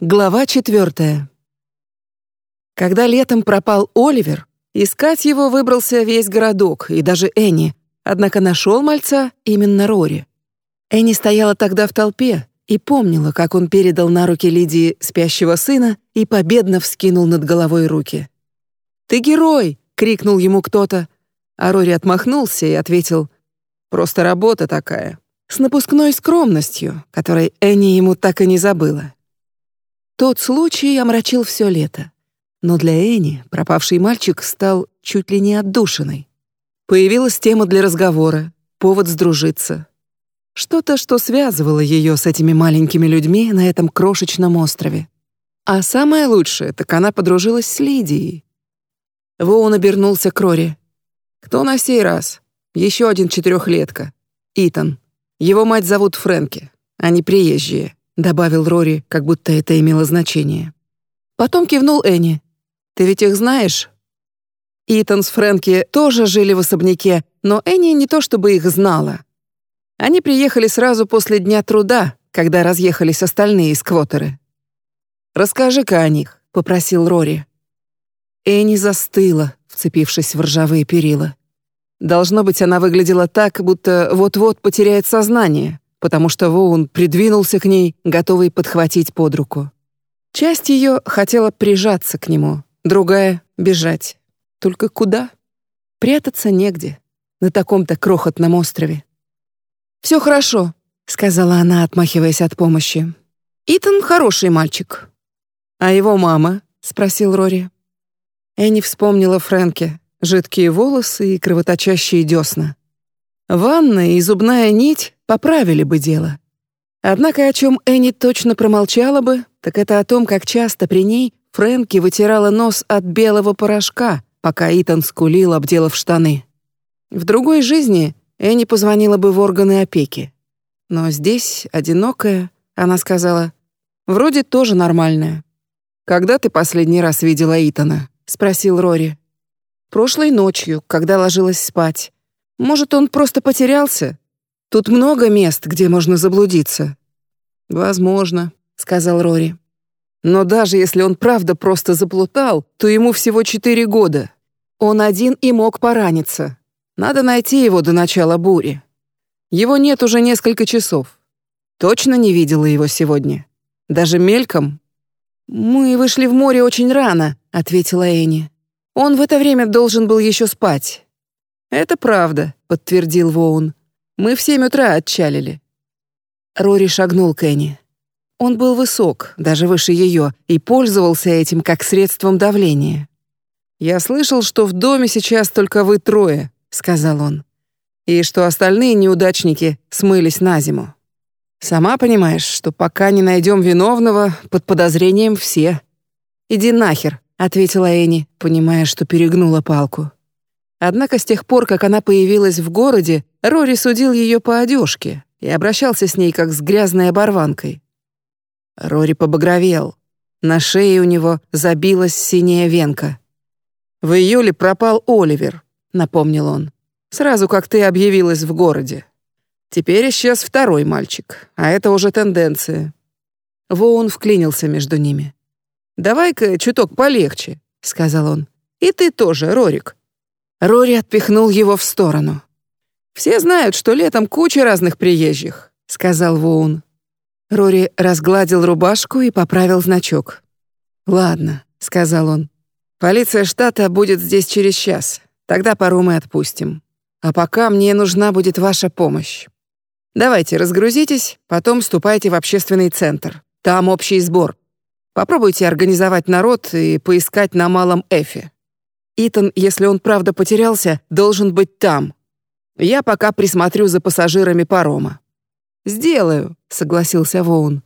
Глава четвертая. Когда летом пропал Оливер, искать его выбрался весь городок и даже Энни, однако нашел мальца именно Рори. Энни стояла тогда в толпе и помнила, как он передал на руки Лидии спящего сына и победно вскинул над головой руки. «Ты герой!» — крикнул ему кто-то, а Рори отмахнулся и ответил «Просто работа такая», с напускной скромностью, которой Энни ему так и не забыла. Тот случай омрачил все лето. Но для Эни пропавший мальчик стал чуть ли не отдушиной. Появилась тема для разговора, повод сдружиться. Что-то, что связывало ее с этими маленькими людьми на этом крошечном острове. А самое лучшее, так она подружилась с Лидией. Воун обернулся к Рори. «Кто на сей раз? Еще один четырехлетка. Итан. Его мать зовут Фрэнки. Они приезжие добавил Рори, как будто это имело значение. Потом кивнул Энни. Ты ведь их знаешь? Итан с Фрэнки тоже жили в особняке, но Энни не то чтобы их знала. Они приехали сразу после дня труда, когда разъехались остальные сквотеры. «Расскажи-ка о них», — попросил Рори. Энни застыла, вцепившись в ржавые перила. Должно быть, она выглядела так, будто вот-вот потеряет сознание потому что Воун придвинулся к ней, готовый подхватить под руку. Часть ее хотела прижаться к нему, другая — бежать. Только куда? Прятаться негде, на таком-то крохотном острове. «Все хорошо», — сказала она, отмахиваясь от помощи. «Итан хороший мальчик». «А его мама?» — спросил Рори. Энни вспомнила Фрэнке, жидкие волосы и кровоточащие десна. Ванна и зубная нить поправили бы дело. Однако о чем Энни точно промолчала бы, так это о том, как часто при ней Фрэнки вытирала нос от белого порошка, пока Итан скулил, обделав штаны. В другой жизни Энни позвонила бы в органы опеки. Но здесь, одинокая, она сказала, «Вроде тоже нормальная». «Когда ты последний раз видела Итана?» — спросил Рори. «Прошлой ночью, когда ложилась спать. Может, он просто потерялся? Тут много мест, где можно заблудиться». «Возможно», — сказал Рори. «Но даже если он правда просто заплутал, то ему всего четыре года. Он один и мог пораниться. Надо найти его до начала бури. Его нет уже несколько часов. Точно не видела его сегодня? Даже мельком?» «Мы вышли в море очень рано», — ответила Энни. «Он в это время должен был еще спать. «Это правда», — подтвердил Воун. «Мы в семь утра отчалили». Рори шагнул к Энни. Он был высок, даже выше ее, и пользовался этим как средством давления. «Я слышал, что в доме сейчас только вы трое», — сказал он. «И что остальные неудачники смылись на зиму. Сама понимаешь, что пока не найдем виновного, под подозрением все». «Иди нахер», — ответила Энни, понимая, что перегнула палку. Однако с тех пор, как она появилась в городе, Рори судил ее по одежке и обращался с ней как с грязной оборванкой. Рори побагровел. На шее у него забилась синяя венка. «В июле пропал Оливер», — напомнил он. «Сразу, как ты объявилась в городе. Теперь исчез второй мальчик, а это уже тенденция». Воун вклинился между ними. «Давай-ка чуток полегче», — сказал он. «И ты тоже, Рорик. Рори отпихнул его в сторону. «Все знают, что летом куча разных приезжих», — сказал Воун. Рори разгладил рубашку и поправил значок. «Ладно», — сказал он. «Полиция штата будет здесь через час. Тогда пару мы отпустим. А пока мне нужна будет ваша помощь. Давайте, разгрузитесь, потом ступайте в общественный центр. Там общий сбор. Попробуйте организовать народ и поискать на Малом Эфе. Итан, если он правда потерялся, должен быть там. Я пока присмотрю за пассажирами парома». «Сделаю», — согласился Воун.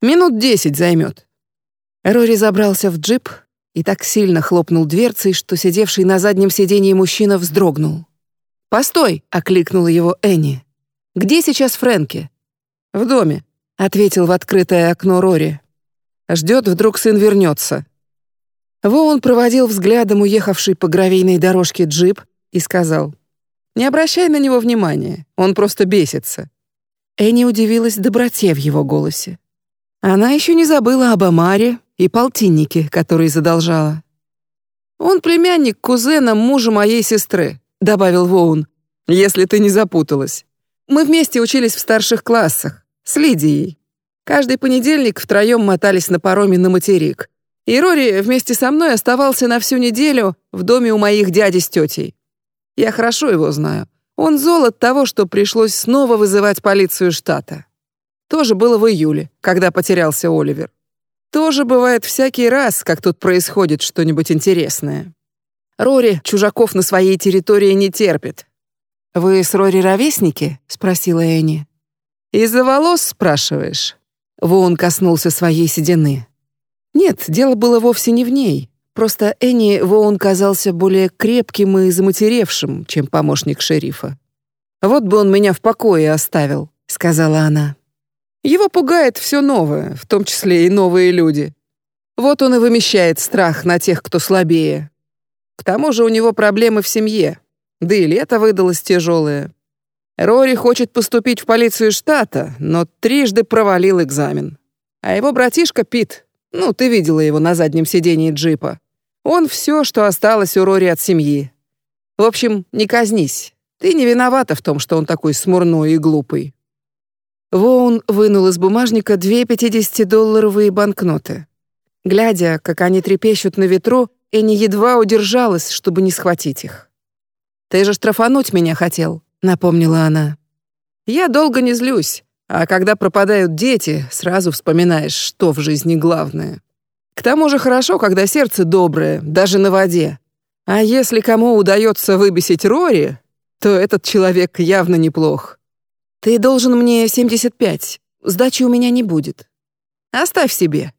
«Минут десять займет». Рори забрался в джип и так сильно хлопнул дверцей, что сидевший на заднем сиденье мужчина вздрогнул. «Постой!» — окликнула его Энни. «Где сейчас Фрэнки?» «В доме», — ответил в открытое окно Рори. «Ждет, вдруг сын вернется. Воун проводил взглядом уехавший по гравийной дорожке джип и сказал, «Не обращай на него внимания, он просто бесится». Энни удивилась доброте в его голосе. Она еще не забыла об Амаре и полтиннике, который задолжала. «Он племянник кузена мужа моей сестры», — добавил Воун, «если ты не запуталась. Мы вместе учились в старших классах, с Лидией. Каждый понедельник втроем мотались на пароме на материк. И Рори вместе со мной оставался на всю неделю в доме у моих дяди с тетей. Я хорошо его знаю. Он зол от того, что пришлось снова вызывать полицию штата. Тоже было в июле, когда потерялся Оливер. Тоже бывает всякий раз, как тут происходит что-нибудь интересное. Рори чужаков на своей территории не терпит. «Вы с Рори ровесники?» — спросила Энни. «Из-за волос спрашиваешь?» Воун коснулся своей седины. Нет, дело было вовсе не в ней. Просто Энни Воун казался более крепким и заматеревшим, чем помощник шерифа. «Вот бы он меня в покое оставил», — сказала она. Его пугает все новое, в том числе и новые люди. Вот он и вымещает страх на тех, кто слабее. К тому же у него проблемы в семье, да и лето выдалось тяжелое. Рори хочет поступить в полицию штата, но трижды провалил экзамен. А его братишка Пит, ну, ты видела его на заднем сидении джипа. Он все, что осталось у Рори от семьи. В общем, не казнись. Ты не виновата в том, что он такой смурной и глупый. Воун вынул из бумажника две 50-долларовые банкноты. Глядя, как они трепещут на ветру, Энни едва удержалась, чтобы не схватить их. «Ты же штрафануть меня хотел», — напомнила она. «Я долго не злюсь, а когда пропадают дети, сразу вспоминаешь, что в жизни главное. К тому же хорошо, когда сердце доброе, даже на воде. А если кому удается выбесить Рори, то этот человек явно неплох. Ты должен мне 75. Сдачи у меня не будет. Оставь себе.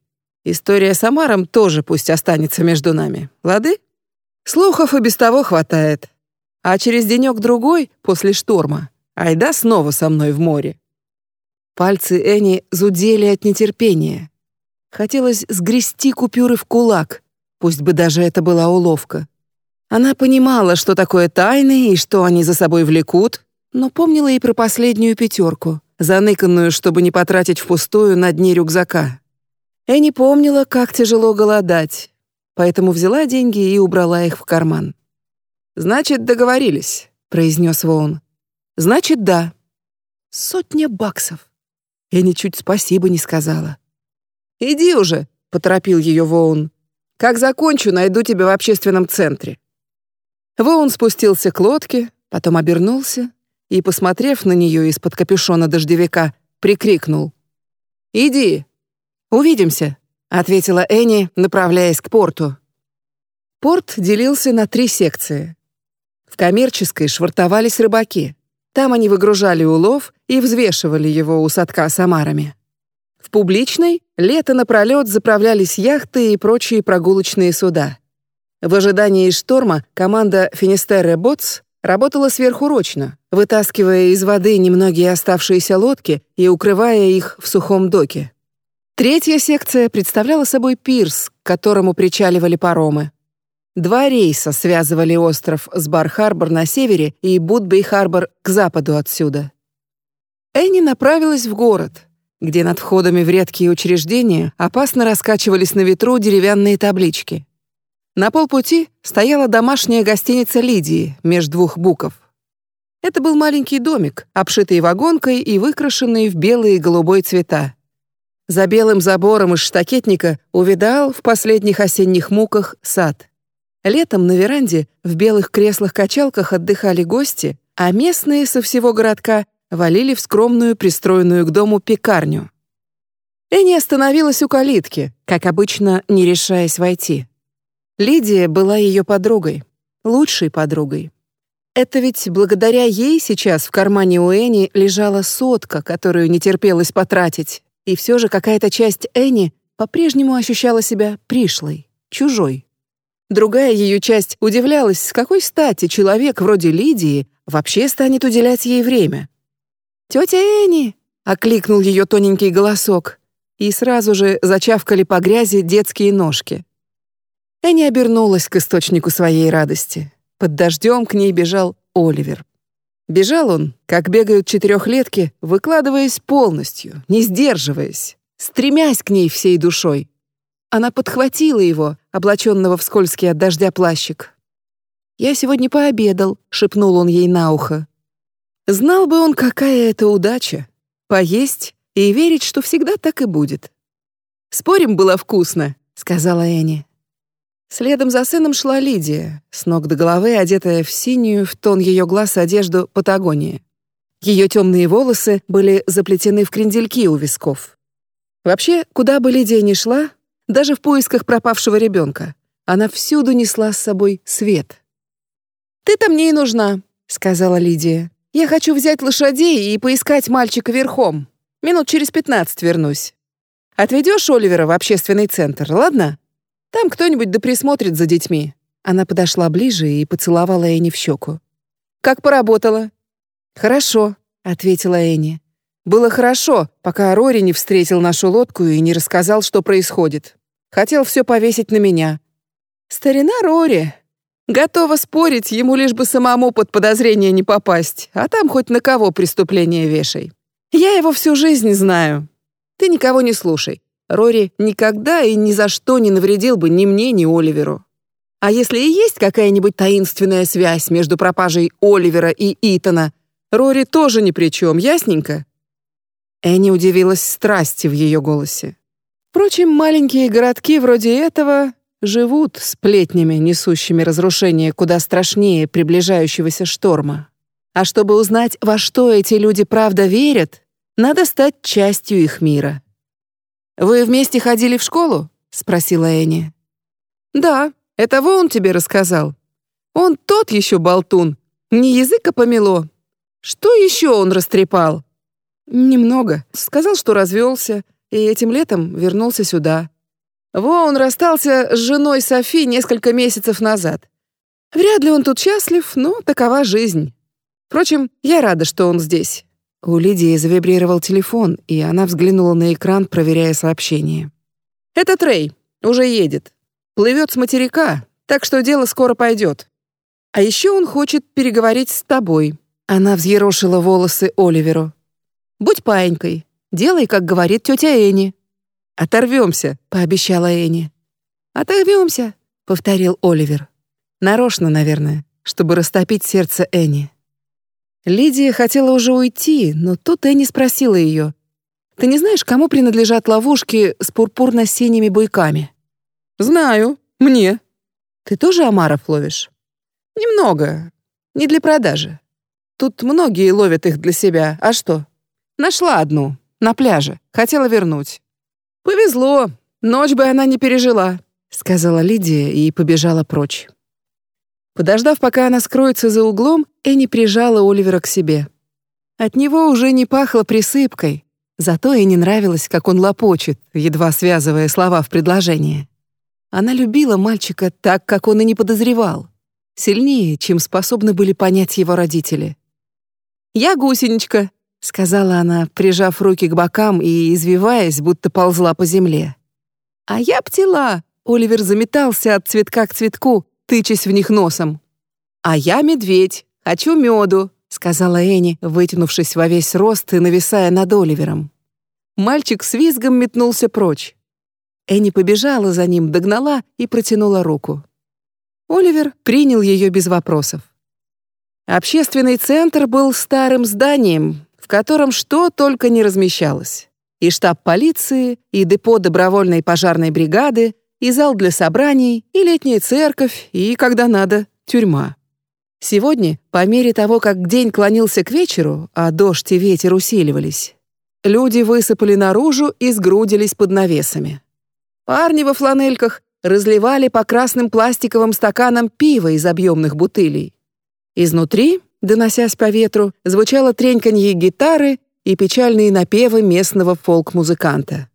История с Амаром тоже пусть останется между нами. Лады? Слухов и без того хватает. А через денек-другой, после шторма, айда снова со мной в море. Пальцы Эни зудели от нетерпения. Хотелось сгрести купюры в кулак, пусть бы даже это была уловка. Она понимала, что такое тайны и что они за собой влекут, но помнила и про последнюю пятерку, заныканную, чтобы не потратить впустую на дне рюкзака. Эни помнила, как тяжело голодать, поэтому взяла деньги и убрала их в карман. «Значит, договорились», — произнес Воун. «Значит, да». «Сотня баксов». Эни чуть спасибо не сказала. «Иди уже», — поторопил ее Воун. «Как закончу, найду тебя в общественном центре». Воун спустился к лодке, потом обернулся и, посмотрев на нее из-под капюшона дождевика, прикрикнул. «Иди!» «Увидимся», — ответила Энни, направляясь к порту. Порт делился на три секции. В коммерческой швартовались рыбаки. Там они выгружали улов и взвешивали его у садка с омарами. В публичной лето напролет заправлялись яхты и прочие прогулочные суда. В ожидании шторма команда Финистерре Ботс работала сверхурочно, вытаскивая из воды немногие оставшиеся лодки и укрывая их в сухом доке. Третья секция представляла собой пирс, к которому причаливали паромы. Два рейса связывали остров с Бар-Харбор на севере и Будбей-Харбор к западу отсюда. Энни направилась в город, где над входами в редкие учреждения опасно раскачивались на ветру деревянные таблички. На полпути стояла домашняя гостиница Лидии между двух буков. Это был маленький домик, обшитый вагонкой и выкрашенный в белый и голубой цвета. За белым забором из штакетника увидал в последних осенних муках сад. Летом на веранде в белых креслах-качалках отдыхали гости, а местные со всего городка валили в скромную пристроенную к дому пекарню. Энни остановилась у калитки, как обычно, не решаясь войти. Лидия была ее подругой, лучшей подругой. Это ведь благодаря ей сейчас в кармане у Энни лежала сотка, которую не терпелось потратить, и все же какая-то часть Энни по-прежнему ощущала себя пришлой, чужой. Другая ее часть удивлялась, с какой стати человек вроде Лидии вообще станет уделять ей время. «Тетя Энни!» — окликнул ее тоненький голосок, и сразу же зачавкали по грязи детские ножки. Энни обернулась к источнику своей радости. Под дождем к ней бежал Оливер. Бежал он, как бегают четырехлетки, выкладываясь полностью, не сдерживаясь. стремясь к ней всей душой. Она подхватила его, облаченного в скользкий от дождя плащик. «Я сегодня пообедал», — шепнул он ей на ухо. Знал бы он, какая это удача — поесть и верить, что всегда так и будет. «Спорим, было вкусно», — сказала Энни. Следом за сыном шла Лидия, с ног до головы одетая в синюю в тон ее глаз одежду Патагонии. Ее темные волосы были заплетены в крендельки у висков. Вообще, куда бы Лидия ни шла, даже в поисках пропавшего ребенка, она всюду несла с собой свет. «Ты-то мне и нужна», — сказала Лидия. «Я хочу взять лошадей и поискать мальчика верхом. Минут через пятнадцать вернусь. Отведешь Оливера в общественный центр, ладно? Там кто-нибудь да присмотрит за детьми». Она подошла ближе и поцеловала Энни в щеку. «Как поработала?» «Хорошо», — ответила Энни. «Было хорошо, пока Рори не встретил нашу лодку и не рассказал, что происходит. Хотел все повесить на меня. Старина Рори, Готова спорить, ему лишь бы самому под подозрение не попасть, а там хоть на кого преступление вешай. Я его всю жизнь знаю. Ты никого не слушай. Рори никогда и ни за что не навредил бы ни мне, ни Оливеру. А если и есть какая-нибудь таинственная связь между пропажей Оливера и Итана, Рори тоже ни при чем, ясненько?» Энни удивилась страсти в ее голосе. Впрочем, маленькие городки вроде этого живут сплетнями, несущими разрушение куда страшнее приближающегося шторма. А чтобы узнать, во что эти люди правда верят, надо стать частью их мира. «Вы вместе ходили в школу?» — спросила Энни. «Да, это он тебе рассказал. Он тот еще болтун, не языка помело. Что еще он растрепал?» «Немного. Сказал, что развелся, и этим летом вернулся сюда. Во, он расстался с женой Софи несколько месяцев назад. Вряд ли он тут счастлив, но такова жизнь. Впрочем, я рада, что он здесь». У Лидии завибрировал телефон, и она взглянула на экран, проверяя сообщение. «Это Трей. Уже едет. Плывет с материка, так что дело скоро пойдет. А еще он хочет переговорить с тобой». Она взъерошила волосы Оливеру. «Будь паенькой. Делай, как говорит тетя Энни». «Оторвемся», — пообещала Энни. «Оторвемся», — повторил Оливер. Нарочно, наверное, чтобы растопить сердце Энни. Лидия хотела уже уйти, но тут Энни спросила ее. «Ты не знаешь, кому принадлежат ловушки с пурпурно-синими буйками?» «Знаю. Мне». «Ты тоже омаров ловишь?» «Немного. Не для продажи. Тут многие ловят их для себя. А что?» «Нашла одну. На пляже. Хотела вернуть. «Повезло. Ночь бы она не пережила», — сказала Лидия и побежала прочь. Подождав, пока она скроется за углом, Энни прижала Оливера к себе. От него уже не пахло присыпкой, зато не нравилось, как он лопочет, едва связывая слова в предложение. Она любила мальчика так, как он и не подозревал, сильнее, чем способны были понять его родители. «Я гусеничка», — сказала она, прижав руки к бокам и извиваясь, будто ползла по земле. «А я птела!» — Оливер заметался от цветка к цветку, тычась в них носом. «А я медведь! Хочу меду!» — сказала Энни, вытянувшись во весь рост и нависая над Оливером. Мальчик с визгом метнулся прочь. Энни побежала за ним, догнала и протянула руку. Оливер принял ее без вопросов. Общественный центр был старым зданием, в котором что только не размещалось. И штаб полиции, и депо добровольной пожарной бригады, и зал для собраний, и летняя церковь, и, когда надо, тюрьма. Сегодня, по мере того, как день клонился к вечеру, а дождь и ветер усиливались, люди высыпали наружу и сгрудились под навесами. Парни во фланельках разливали по красным пластиковым стаканам пиво из объемных бутылей. Изнутри доносясь по ветру, звучало треньканье гитары и печальные напевы местного фолк-музыканта.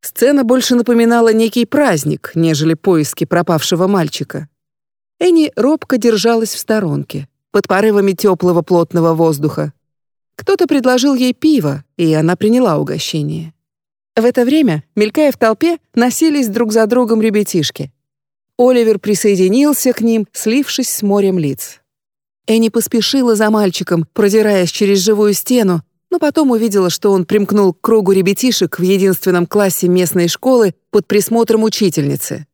Сцена больше напоминала некий праздник, нежели поиски пропавшего мальчика. Энни робко держалась в сторонке, под порывами теплого плотного воздуха. Кто-то предложил ей пиво, и она приняла угощение. В это время, мелькая в толпе, носились друг за другом ребятишки. Оливер присоединился к ним, слившись с морем лиц. Энни поспешила за мальчиком, продираясь через живую стену, но потом увидела, что он примкнул к кругу ребятишек в единственном классе местной школы под присмотром учительницы.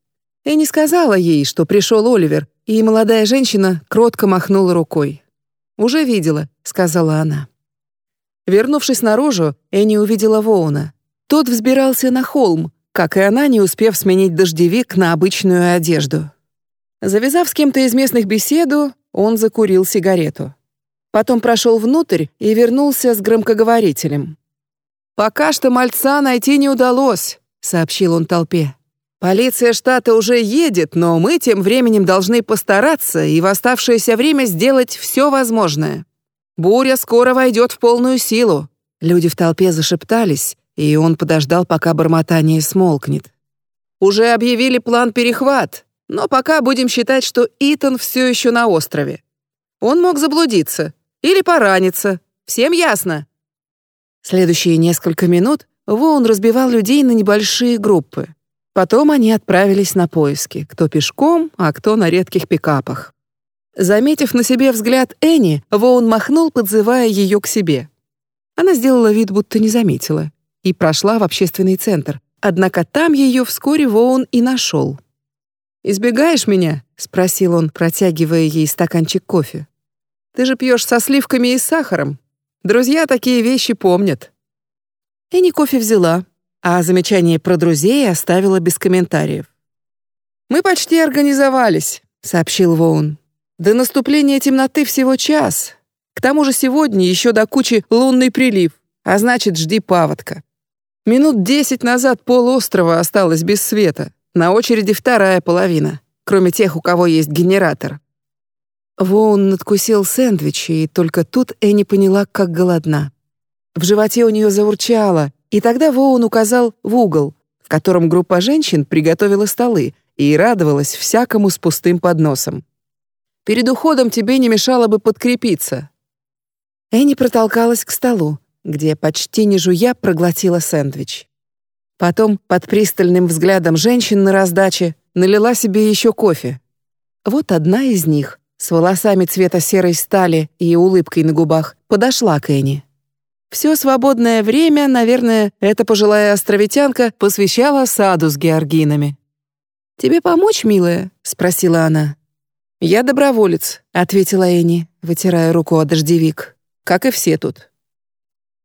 И не сказала ей, что пришел Оливер, и молодая женщина кротко махнула рукой. «Уже видела», — сказала она. Вернувшись наружу, Энни увидела Воуна. Тот взбирался на холм, как и она, не успев сменить дождевик на обычную одежду. Завязав с кем-то из местных беседу, он закурил сигарету. Потом прошел внутрь и вернулся с громкоговорителем. «Пока что мальца найти не удалось», — сообщил он толпе. «Полиция штата уже едет, но мы тем временем должны постараться и в оставшееся время сделать все возможное. Буря скоро войдет в полную силу». Люди в толпе зашептались, и он подождал, пока бормотание смолкнет. «Уже объявили план перехват, но пока будем считать, что Итан все еще на острове. Он мог заблудиться или пораниться. Всем ясно?» Следующие несколько минут Воун разбивал людей на небольшие группы. Потом они отправились на поиски, кто пешком, а кто на редких пикапах. Заметив на себе взгляд Энни, Воун махнул, подзывая ее к себе. Она сделала вид, будто не заметила и прошла в общественный центр. Однако там ее вскоре Воун и нашел. «Избегаешь меня?» — спросил он, протягивая ей стаканчик кофе. «Ты же пьешь со сливками и сахаром. Друзья такие вещи помнят». Энни кофе взяла, а замечание про друзей оставила без комментариев. «Мы почти организовались», — сообщил Воун. «До наступления темноты всего час. К тому же сегодня еще до кучи лунный прилив, а значит, жди паводка. Минут десять назад полуострова осталось без света. На очереди вторая половина, кроме тех, у кого есть генератор. Воун надкусил сэндвич, и только тут Энни поняла, как голодна. В животе у нее заурчало, и тогда Воун указал в угол, в котором группа женщин приготовила столы и радовалась всякому с пустым подносом. «Перед уходом тебе не мешало бы подкрепиться». Энни протолкалась к столу где почти не жуя проглотила сэндвич. Потом, под пристальным взглядом женщин на раздаче, налила себе еще кофе. Вот одна из них, с волосами цвета серой стали и улыбкой на губах, подошла к Энни. Все свободное время, наверное, эта пожилая островитянка посвящала саду с георгинами. «Тебе помочь, милая?» — спросила она. «Я доброволец», — ответила Энни, вытирая руку о дождевик. «Как и все тут».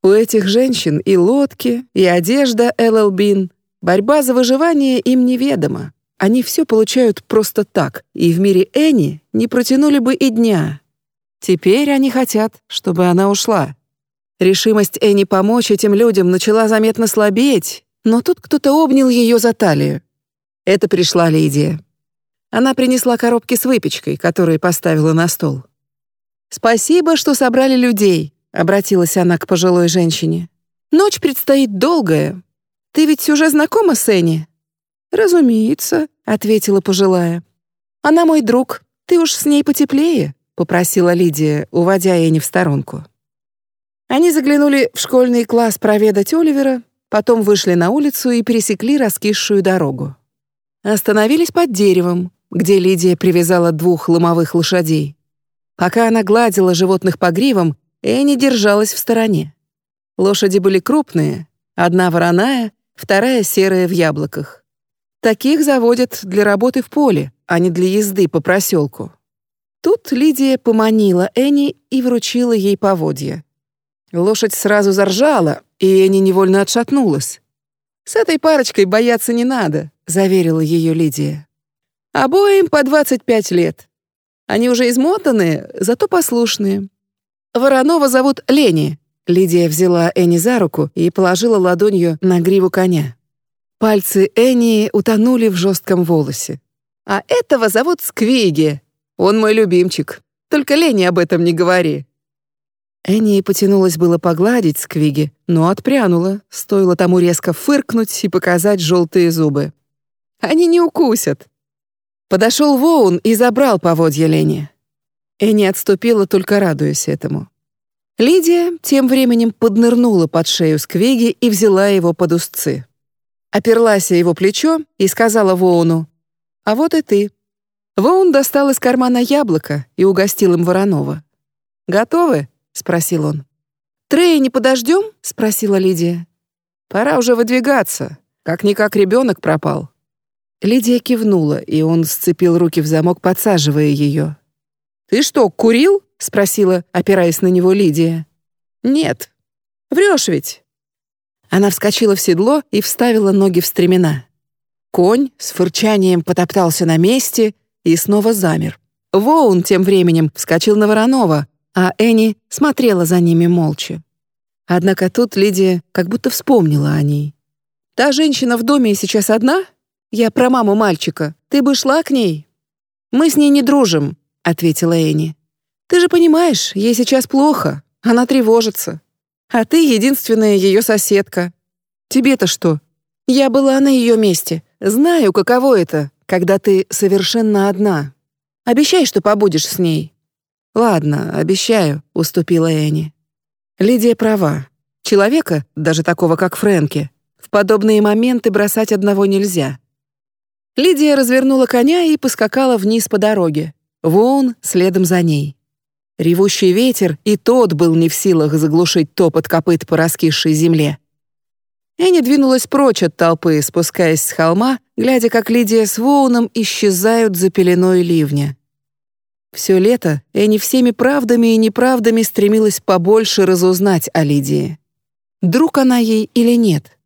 У этих женщин и лодки, и одежда LL Bean. Борьба за выживание им неведома. Они все получают просто так, и в мире Энни не протянули бы и дня. Теперь они хотят, чтобы она ушла. Решимость Энни помочь этим людям начала заметно слабеть, но тут кто-то обнял ее за талию. Это пришла Лидия. Она принесла коробки с выпечкой, которые поставила на стол. «Спасибо, что собрали людей обратилась она к пожилой женщине. Ночь предстоит долгая. Ты ведь уже знакома с Энни? Разумеется, ответила пожилая. Она мой друг. Ты уж с ней потеплее, попросила Лидия, уводя Энни в сторонку. Они заглянули в школьный класс проведать Оливера, потом вышли на улицу и пересекли раскисшую дорогу. Остановились под деревом, где Лидия привязала двух ломовых лошадей. Пока она гладила животных по гривам, Энни держалась в стороне. Лошади были крупные, одна вороная, вторая серая в яблоках. Таких заводят для работы в поле, а не для езды по проселку. Тут Лидия поманила Энни и вручила ей поводья. Лошадь сразу заржала, и Энни невольно отшатнулась. «С этой парочкой бояться не надо», — заверила ее Лидия. «Обоим по 25 лет. Они уже измотанные, зато послушные. Воронова зовут Лени». Лидия взяла Энни за руку и положила ладонью на гриву коня. Пальцы Энни утонули в жестком волосе. «А этого зовут Сквиги. Он мой любимчик. Только Лени об этом не говори». Энни потянулась было погладить Сквиги, но отпрянула, стоило тому резко фыркнуть и показать желтые зубы. «Они не укусят». Подошел Воун и забрал поводья Лени. Энни отступила, только радуясь этому. Лидия тем временем поднырнула под шею Сквиги и взяла его под узцы. Оперлась о его плечо и сказала Воуну, «А вот и ты». Воун достал из кармана яблоко и угостил им Воронова. «Готовы?» — спросил он. Трея не подождем?» — спросила Лидия. «Пора уже выдвигаться. Как-никак ребенок пропал». Лидия кивнула, и он сцепил руки в замок, подсаживая ее. «Ты что, курил?» — спросила, опираясь на него Лидия. «Нет. Врешь ведь». Она вскочила в седло и вставила ноги в стремена. Конь с фырчанием потоптался на месте и снова замер. Воун тем временем вскочил на Воронова, а Энни смотрела за ними молча. Однако тут Лидия как будто вспомнила о ней. «Та женщина в доме сейчас одна? Я про маму мальчика. Ты бы шла к ней?» «Мы с ней не дружим», — ответила Энни. «Ты же понимаешь, ей сейчас плохо. Она тревожится. А ты единственная ее соседка. Тебе-то что? Я была на ее месте. Знаю, каково это, когда ты совершенно одна. Обещай, что побудешь с ней». «Ладно, обещаю», — уступила Энни. Лидия права. Человека, даже такого как Фрэнки, в подобные моменты бросать одного нельзя. Лидия развернула коня и поскакала вниз по дороге. Вон следом за ней. Ревущий ветер и тот был не в силах заглушить топот копыт по раскисшей земле. Энни двинулась прочь от толпы, спускаясь с холма, глядя, как Лидия с Воуном исчезают за пеленой ливня. Все лето Энни всеми правдами и неправдами стремилась побольше разузнать о Лидии. Друг она ей или нет?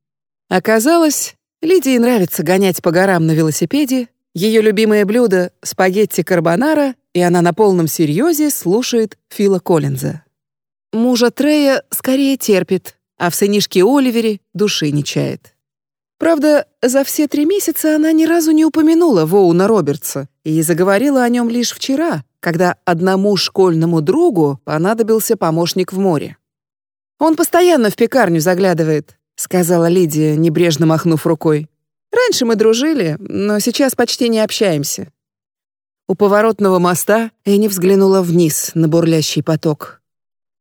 Оказалось, Лидии нравится гонять по горам на велосипеде, ее любимое блюдо — спагетти карбонара, и она на полном серьезе слушает Фила Коллинза. Мужа Трея скорее терпит, а в сынишке Оливере души не чает. Правда, за все три месяца она ни разу не упомянула Воуна Робертса и заговорила о нем лишь вчера, когда одному школьному другу понадобился помощник в море. «Он постоянно в пекарню заглядывает», — сказала Лидия, небрежно махнув рукой. Раньше мы дружили, но сейчас почти не общаемся». У поворотного моста Энни взглянула вниз на бурлящий поток.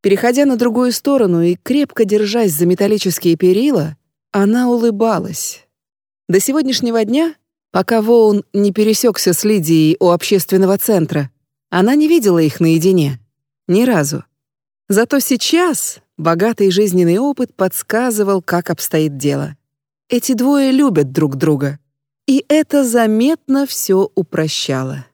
Переходя на другую сторону и крепко держась за металлические перила, она улыбалась. До сегодняшнего дня, пока Воун не пересекся с Лидией у общественного центра, она не видела их наедине. Ни разу. Зато сейчас богатый жизненный опыт подсказывал, как обстоит дело. Эти двое любят друг друга. И это заметно все упрощало.